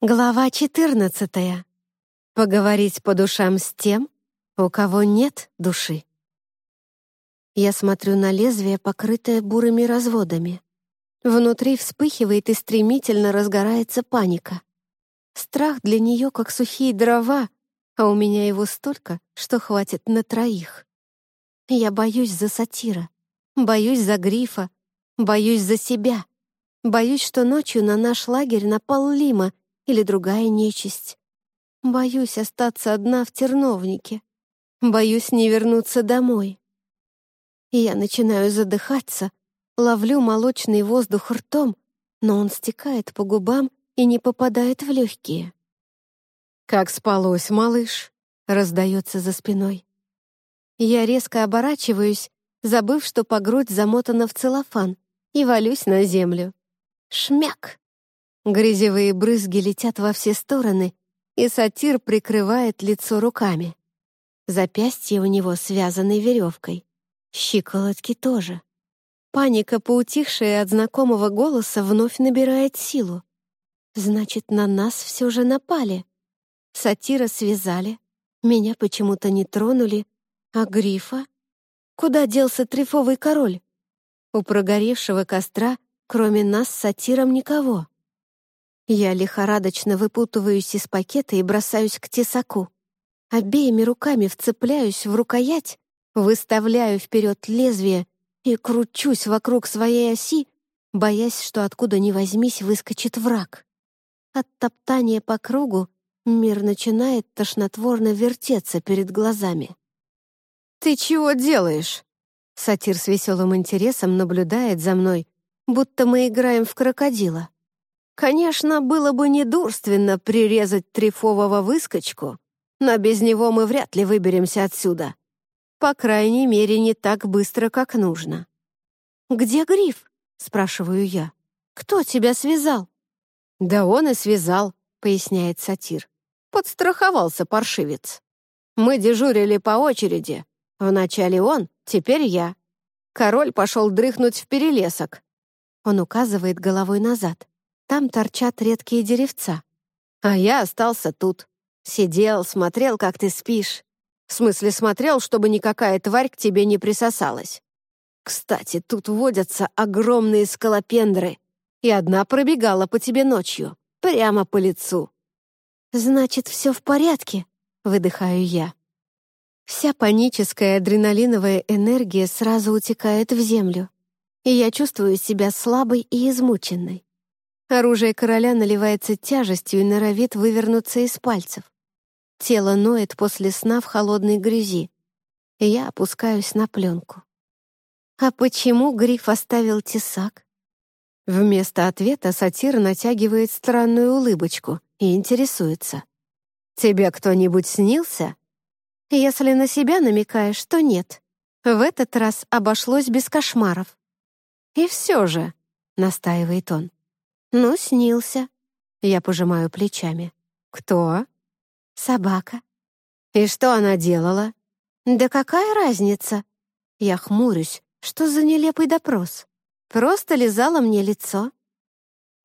Глава 14. Поговорить по душам с тем, у кого нет души. Я смотрю на лезвие, покрытое бурыми разводами. Внутри вспыхивает и стремительно разгорается паника. Страх для нее как сухие дрова, а у меня его столько, что хватит на троих. Я боюсь за сатира, боюсь за грифа, боюсь за себя. Боюсь, что ночью на наш лагерь напал Лима или другая нечисть. Боюсь остаться одна в терновнике. Боюсь не вернуться домой. Я начинаю задыхаться, ловлю молочный воздух ртом, но он стекает по губам и не попадает в легкие. «Как спалось, малыш?» — раздается за спиной. Я резко оборачиваюсь, забыв, что по грудь замотана в целлофан, и валюсь на землю. Шмяк! Грязевые брызги летят во все стороны, и сатир прикрывает лицо руками. Запястье у него связаны веревкой. Щиколотки тоже. Паника, поутихшая от знакомого голоса, вновь набирает силу. Значит, на нас все же напали. Сатира связали, меня почему-то не тронули, а грифа? Куда делся трефовый король? У прогоревшего костра, кроме нас, с сатиром никого. Я лихорадочно выпутываюсь из пакета и бросаюсь к тесаку. Обеими руками вцепляюсь в рукоять, выставляю вперед лезвие и кручусь вокруг своей оси, боясь, что откуда ни возьмись выскочит враг. От топтания по кругу мир начинает тошнотворно вертеться перед глазами. «Ты чего делаешь?» Сатир с веселым интересом наблюдает за мной, будто мы играем в крокодила. Конечно, было бы недурственно прирезать трифового выскочку, но без него мы вряд ли выберемся отсюда. По крайней мере, не так быстро, как нужно. «Где гриф?» — спрашиваю я. «Кто тебя связал?» «Да он и связал», — поясняет сатир. «Подстраховался паршивец. Мы дежурили по очереди. Вначале он, теперь я. Король пошел дрыхнуть в перелесок». Он указывает головой назад. Там торчат редкие деревца. А я остался тут. Сидел, смотрел, как ты спишь. В смысле, смотрел, чтобы никакая тварь к тебе не присосалась. Кстати, тут водятся огромные скалопендры, и одна пробегала по тебе ночью, прямо по лицу. «Значит, все в порядке», — выдыхаю я. Вся паническая адреналиновая энергия сразу утекает в землю, и я чувствую себя слабой и измученной. Оружие короля наливается тяжестью и норовит вывернуться из пальцев. Тело ноет после сна в холодной грязи. Я опускаюсь на пленку. А почему Гриф оставил тесак? Вместо ответа сатир натягивает странную улыбочку и интересуется. «Тебе кто-нибудь снился?» Если на себя намекаешь, то нет. В этот раз обошлось без кошмаров. «И все же», — настаивает он, «Ну, снился». Я пожимаю плечами. «Кто?» «Собака». «И что она делала?» «Да какая разница?» Я хмурюсь. Что за нелепый допрос? Просто лизала мне лицо.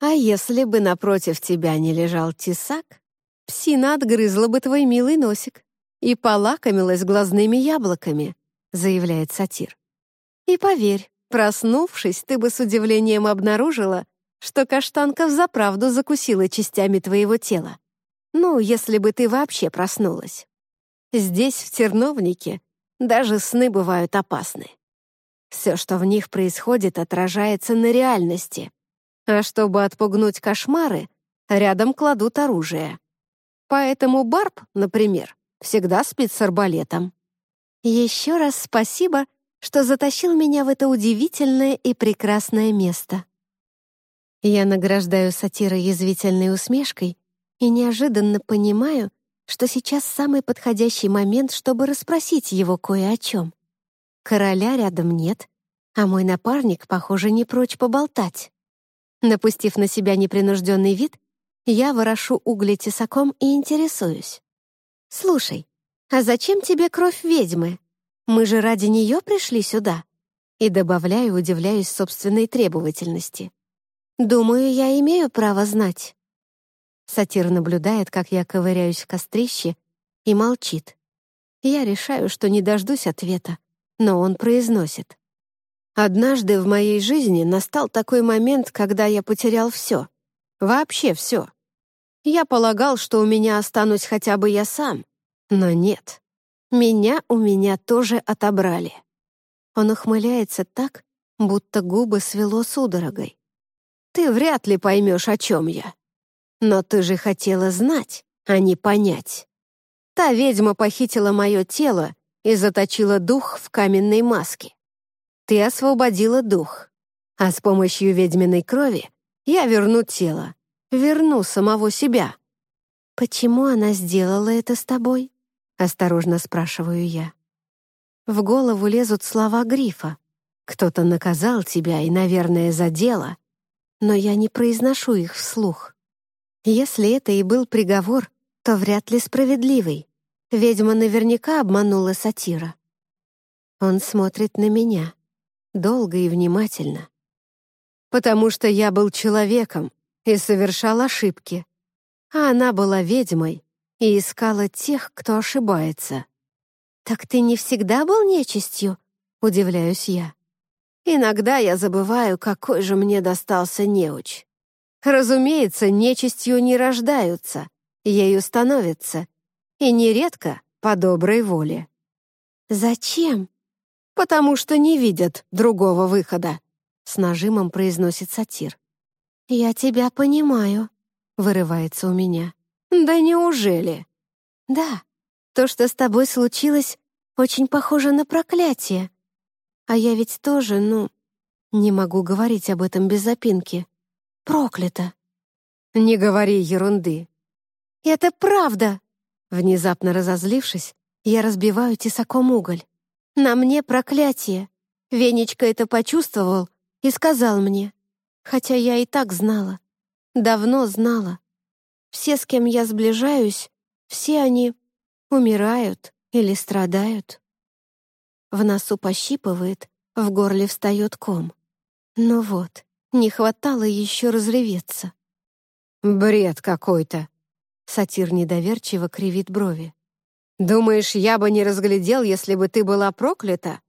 А если бы напротив тебя не лежал тесак, псина отгрызла бы твой милый носик и полакомилась глазными яблоками, заявляет сатир. И поверь, проснувшись, ты бы с удивлением обнаружила, что каштанка взаправду закусила частями твоего тела. Ну, если бы ты вообще проснулась. Здесь, в терновнике, даже сны бывают опасны. Все, что в них происходит, отражается на реальности. А чтобы отпугнуть кошмары, рядом кладут оружие. Поэтому Барб, например, всегда спит с арбалетом. Еще раз спасибо, что затащил меня в это удивительное и прекрасное место. Я награждаю сатира язвительной усмешкой и неожиданно понимаю, что сейчас самый подходящий момент, чтобы расспросить его кое о чем. Короля рядом нет, а мой напарник, похоже, не прочь поболтать. Напустив на себя непринужденный вид, я ворошу угли тесаком и интересуюсь. «Слушай, а зачем тебе кровь ведьмы? Мы же ради нее пришли сюда». И добавляю, удивляюсь собственной требовательности. Думаю, я имею право знать. Сатир наблюдает, как я ковыряюсь в кострище, и молчит. Я решаю, что не дождусь ответа, но он произносит. Однажды в моей жизни настал такой момент, когда я потерял все. Вообще все. Я полагал, что у меня останусь хотя бы я сам, но нет. Меня у меня тоже отобрали. Он ухмыляется так, будто губы свело судорогой. Ты вряд ли поймешь, о чем я. Но ты же хотела знать, а не понять. Та ведьма похитила мое тело и заточила дух в каменной маске. Ты освободила дух, а с помощью ведьминой крови я верну тело, верну самого себя. Почему она сделала это с тобой? Осторожно спрашиваю я. В голову лезут слова Грифа. Кто-то наказал тебя и, наверное, за дело, но я не произношу их вслух. Если это и был приговор, то вряд ли справедливый. Ведьма наверняка обманула сатира. Он смотрит на меня долго и внимательно. Потому что я был человеком и совершал ошибки, а она была ведьмой и искала тех, кто ошибается. «Так ты не всегда был нечистью?» — удивляюсь я. Иногда я забываю, какой же мне достался неуч. Разумеется, нечистью не рождаются, ею становятся, и нередко по доброй воле. «Зачем?» потому что не видят другого выхода», — с нажимом произносит сатир. «Я тебя понимаю», — вырывается у меня. «Да неужели?» «Да, то, что с тобой случилось, очень похоже на проклятие. А я ведь тоже, ну, не могу говорить об этом без запинки. Проклято». «Не говори ерунды». «Это правда!» Внезапно разозлившись, я разбиваю тесаком уголь. На мне проклятие. Венечка это почувствовал и сказал мне. Хотя я и так знала. Давно знала. Все, с кем я сближаюсь, все они умирают или страдают. В носу пощипывает, в горле встает ком. Ну вот, не хватало еще разреветься. «Бред какой-то!» Сатир недоверчиво кривит брови. Думаешь, я бы не разглядел, если бы ты была проклята?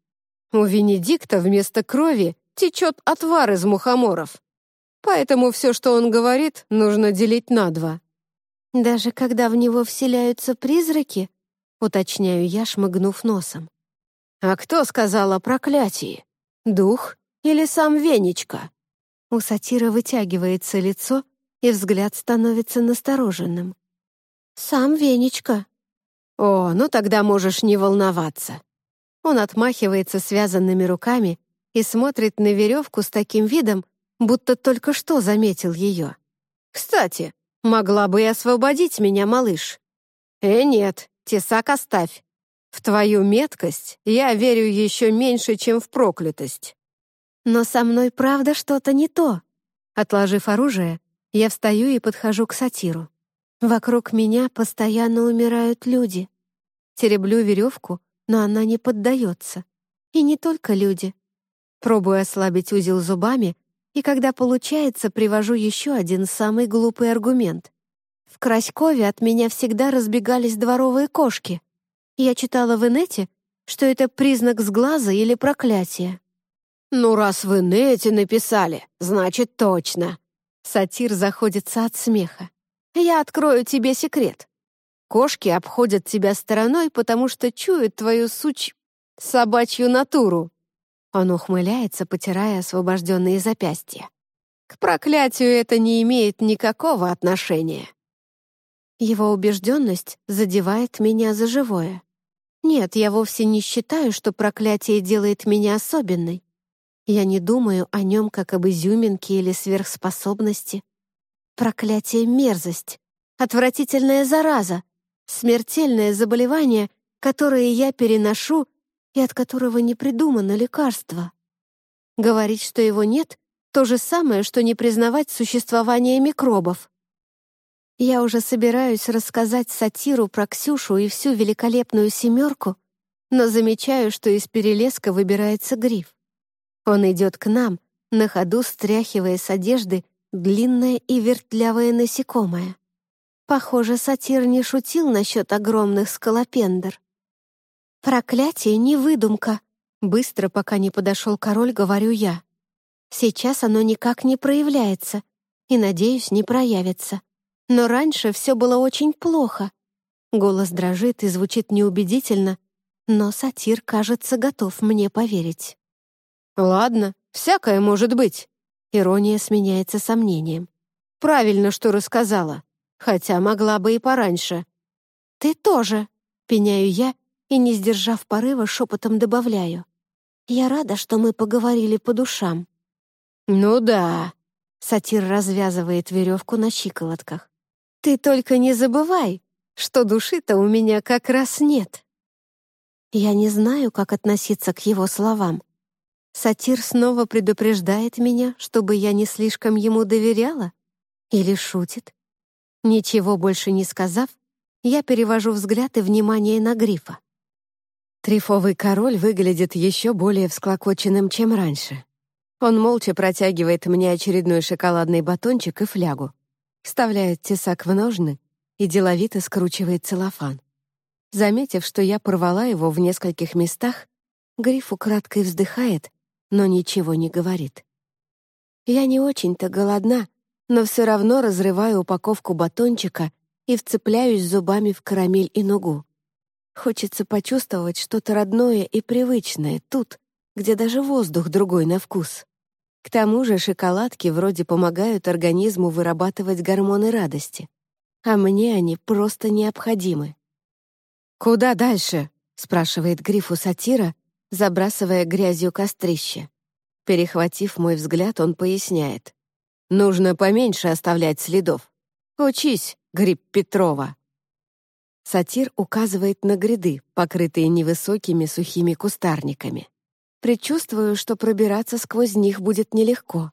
У Венедикта вместо крови течет отвар из мухоморов. Поэтому все, что он говорит, нужно делить на два. Даже когда в него вселяются призраки, уточняю я, шмыгнув носом. А кто сказал о проклятии? Дух или сам Венечка? У сатира вытягивается лицо, и взгляд становится настороженным. «Сам Венечка», «О, ну тогда можешь не волноваться». Он отмахивается связанными руками и смотрит на веревку с таким видом, будто только что заметил ее. «Кстати, могла бы и освободить меня, малыш». «Э, нет, тесак оставь. В твою меткость я верю еще меньше, чем в проклятость». «Но со мной правда что-то не то». Отложив оружие, я встаю и подхожу к сатиру. Вокруг меня постоянно умирают люди. Тереблю веревку, но она не поддается. И не только люди. Пробую ослабить узел зубами, и когда получается, привожу еще один самый глупый аргумент. В Краськове от меня всегда разбегались дворовые кошки. Я читала в инете, что это признак сглаза или проклятия. «Ну, раз в инете написали, значит, точно!» Сатир заходится от смеха. Я открою тебе секрет. Кошки обходят тебя стороной, потому что чуют твою суч... собачью натуру». Он ухмыляется, потирая освобожденные запястья. «К проклятию это не имеет никакого отношения». Его убежденность задевает меня за живое. Нет, я вовсе не считаю, что проклятие делает меня особенной. Я не думаю о нем как об изюминке или сверхспособности. Проклятие — мерзость, отвратительная зараза, смертельное заболевание, которое я переношу и от которого не придумано лекарство. Говорить, что его нет, то же самое, что не признавать существование микробов. Я уже собираюсь рассказать сатиру про Ксюшу и всю великолепную семерку, но замечаю, что из перелеска выбирается гриф. Он идет к нам, на ходу стряхивая с одежды длинное и вертлявое насекомое. Похоже, сатир не шутил насчет огромных скалопендр. «Проклятие — не выдумка!» Быстро, пока не подошел король, говорю я. Сейчас оно никак не проявляется и, надеюсь, не проявится. Но раньше все было очень плохо. Голос дрожит и звучит неубедительно, но сатир, кажется, готов мне поверить. «Ладно, всякое может быть». Ирония сменяется сомнением. «Правильно, что рассказала, хотя могла бы и пораньше». «Ты тоже», — пеняю я и, не сдержав порыва, шепотом добавляю. «Я рада, что мы поговорили по душам». «Ну да», — сатир развязывает веревку на щиколотках. «Ты только не забывай, что души-то у меня как раз нет». Я не знаю, как относиться к его словам. Сатир снова предупреждает меня, чтобы я не слишком ему доверяла? Или шутит? Ничего больше не сказав, я перевожу взгляд и внимание на грифа. Трифовый король выглядит еще более всклокоченным, чем раньше. Он молча протягивает мне очередной шоколадный батончик и флягу, вставляет тесак в ножны и деловито скручивает целлофан. Заметив, что я порвала его в нескольких местах, Гриф украдкой вздыхает, но ничего не говорит. Я не очень-то голодна, но все равно разрываю упаковку батончика и вцепляюсь зубами в карамель и нугу. Хочется почувствовать что-то родное и привычное тут, где даже воздух другой на вкус. К тому же шоколадки вроде помогают организму вырабатывать гормоны радости, а мне они просто необходимы. «Куда дальше?» — спрашивает Грифу сатира, забрасывая грязью кострище. Перехватив мой взгляд, он поясняет. «Нужно поменьше оставлять следов. Учись, Гриб Петрова». Сатир указывает на гряды, покрытые невысокими сухими кустарниками. Предчувствую, что пробираться сквозь них будет нелегко.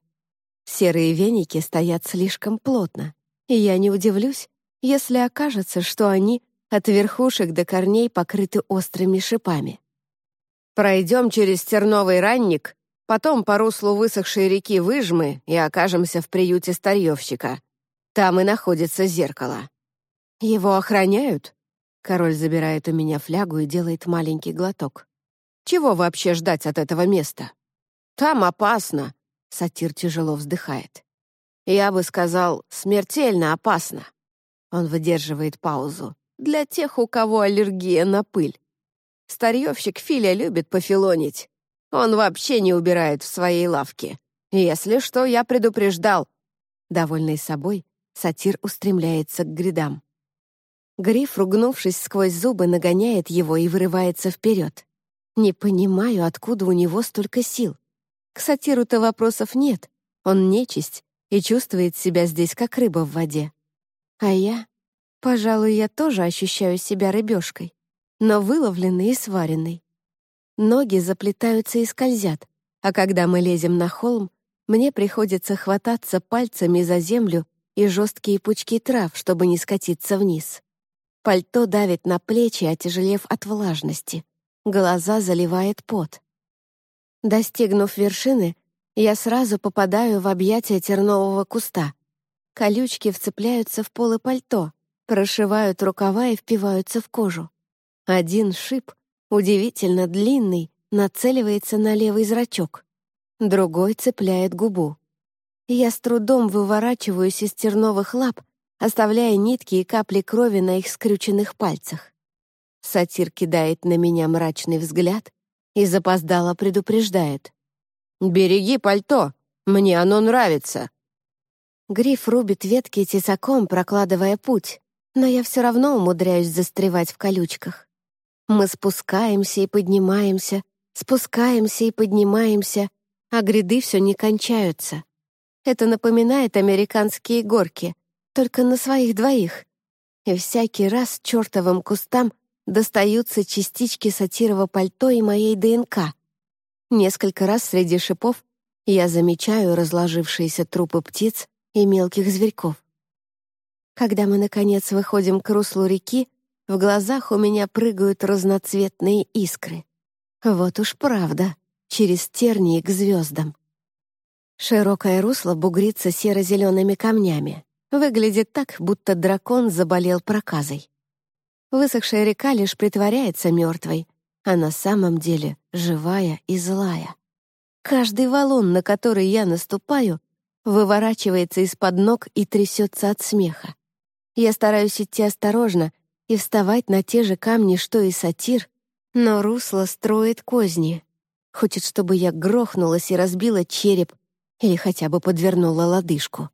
Серые веники стоят слишком плотно, и я не удивлюсь, если окажется, что они от верхушек до корней покрыты острыми шипами. Пройдем через терновый ранник, потом по руслу высохшей реки Выжмы и окажемся в приюте старьевщика. Там и находится зеркало. Его охраняют? Король забирает у меня флягу и делает маленький глоток. Чего вообще ждать от этого места? Там опасно, сатир тяжело вздыхает. Я бы сказал, смертельно опасно. Он выдерживает паузу. Для тех, у кого аллергия на пыль. Старьевщик Филя любит пофилонить. Он вообще не убирает в своей лавке. Если что, я предупреждал. Довольный собой, сатир устремляется к грядам. Гриф, ругнувшись сквозь зубы, нагоняет его и вырывается вперед. Не понимаю, откуда у него столько сил. К сатиру-то вопросов нет. Он нечисть и чувствует себя здесь как рыба в воде. А я? Пожалуй, я тоже ощущаю себя рыбешкой но выловленный и сваренный. Ноги заплетаются и скользят, а когда мы лезем на холм, мне приходится хвататься пальцами за землю и жесткие пучки трав, чтобы не скатиться вниз. Пальто давит на плечи, отяжелев от влажности. Глаза заливает пот. Достигнув вершины, я сразу попадаю в объятия тернового куста. Колючки вцепляются в полы пальто, прошивают рукава и впиваются в кожу. Один шип, удивительно длинный, нацеливается на левый зрачок. Другой цепляет губу. Я с трудом выворачиваюсь из терновых лап, оставляя нитки и капли крови на их скрюченных пальцах. Сатир кидает на меня мрачный взгляд и запоздало предупреждает. «Береги пальто, мне оно нравится». Гриф рубит ветки тесаком, прокладывая путь, но я все равно умудряюсь застревать в колючках. Мы спускаемся и поднимаемся, спускаемся и поднимаемся, а гряды все не кончаются. Это напоминает американские горки, только на своих двоих. И всякий раз чертовым кустам достаются частички сатирова пальто и моей ДНК. Несколько раз среди шипов я замечаю разложившиеся трупы птиц и мелких зверьков. Когда мы, наконец, выходим к руслу реки, в глазах у меня прыгают разноцветные искры. Вот уж правда, через тернии к звездам. Широкое русло бугрится серо-зелеными камнями. Выглядит так, будто дракон заболел проказой. Высохшая река лишь притворяется мертвой, а на самом деле живая и злая. Каждый валун, на который я наступаю, выворачивается из-под ног и трясется от смеха. Я стараюсь идти осторожно и вставать на те же камни, что и сатир, но русло строит козни. Хочет, чтобы я грохнулась и разбила череп или хотя бы подвернула лодыжку.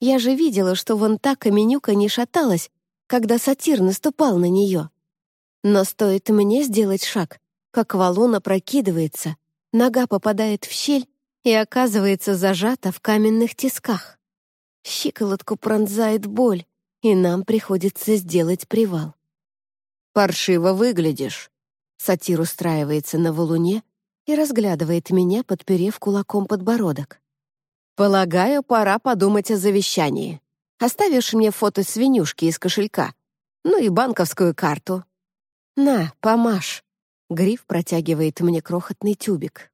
Я же видела, что вон та каменюка не шаталась, когда сатир наступал на нее. Но стоит мне сделать шаг, как валун опрокидывается, нога попадает в щель и оказывается зажата в каменных тисках. Щиколотку пронзает боль, и нам приходится сделать привал. «Паршиво выглядишь», — сатир устраивается на валуне и разглядывает меня, подперев кулаком подбородок. «Полагаю, пора подумать о завещании. Оставишь мне фото свинюшки из кошелька, ну и банковскую карту». «На, помашь». Гриф протягивает мне крохотный тюбик.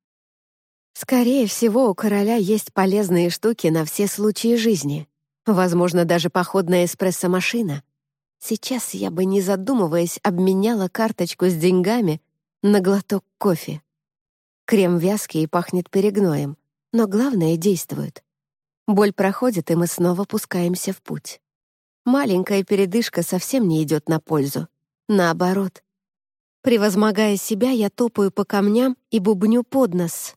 Скорее всего, у короля есть полезные штуки на все случаи жизни. Возможно, даже походная эспрессо-машина. Сейчас я бы, не задумываясь, обменяла карточку с деньгами на глоток кофе. Крем вязкий и пахнет перегноем но главное действует. Боль проходит, и мы снова пускаемся в путь. Маленькая передышка совсем не идет на пользу. Наоборот. Превозмогая себя, я топаю по камням и бубню под нос.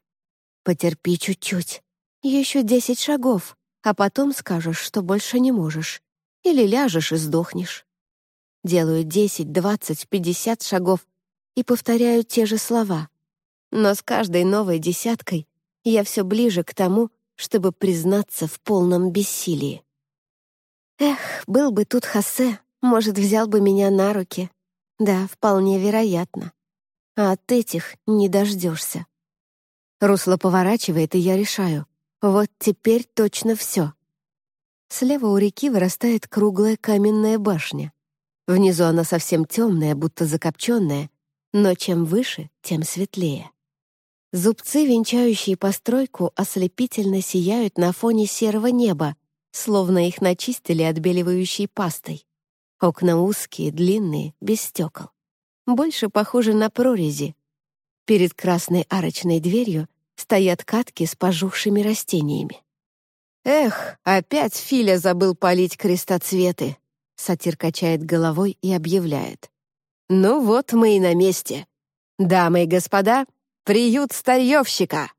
Потерпи чуть-чуть. Еще десять шагов, а потом скажешь, что больше не можешь. Или ляжешь и сдохнешь. Делаю десять, двадцать, пятьдесят шагов и повторяю те же слова. Но с каждой новой десяткой я все ближе к тому, чтобы признаться в полном бессилии. Эх, был бы тут Хосе, может, взял бы меня на руки. Да, вполне вероятно. А от этих не дождешься. Русло поворачивает, и я решаю. Вот теперь точно все. Слева у реки вырастает круглая каменная башня. Внизу она совсем темная, будто закопченная, но чем выше, тем светлее. Зубцы, венчающие постройку, ослепительно сияют на фоне серого неба, словно их начистили отбеливающей пастой. Окна узкие, длинные, без стекол. Больше похожи на прорези. Перед красной арочной дверью стоят катки с пожухшими растениями. «Эх, опять Филя забыл полить крестоцветы!» Сатир качает головой и объявляет. «Ну вот мы и на месте. Дамы и господа, Приют старьевщика!»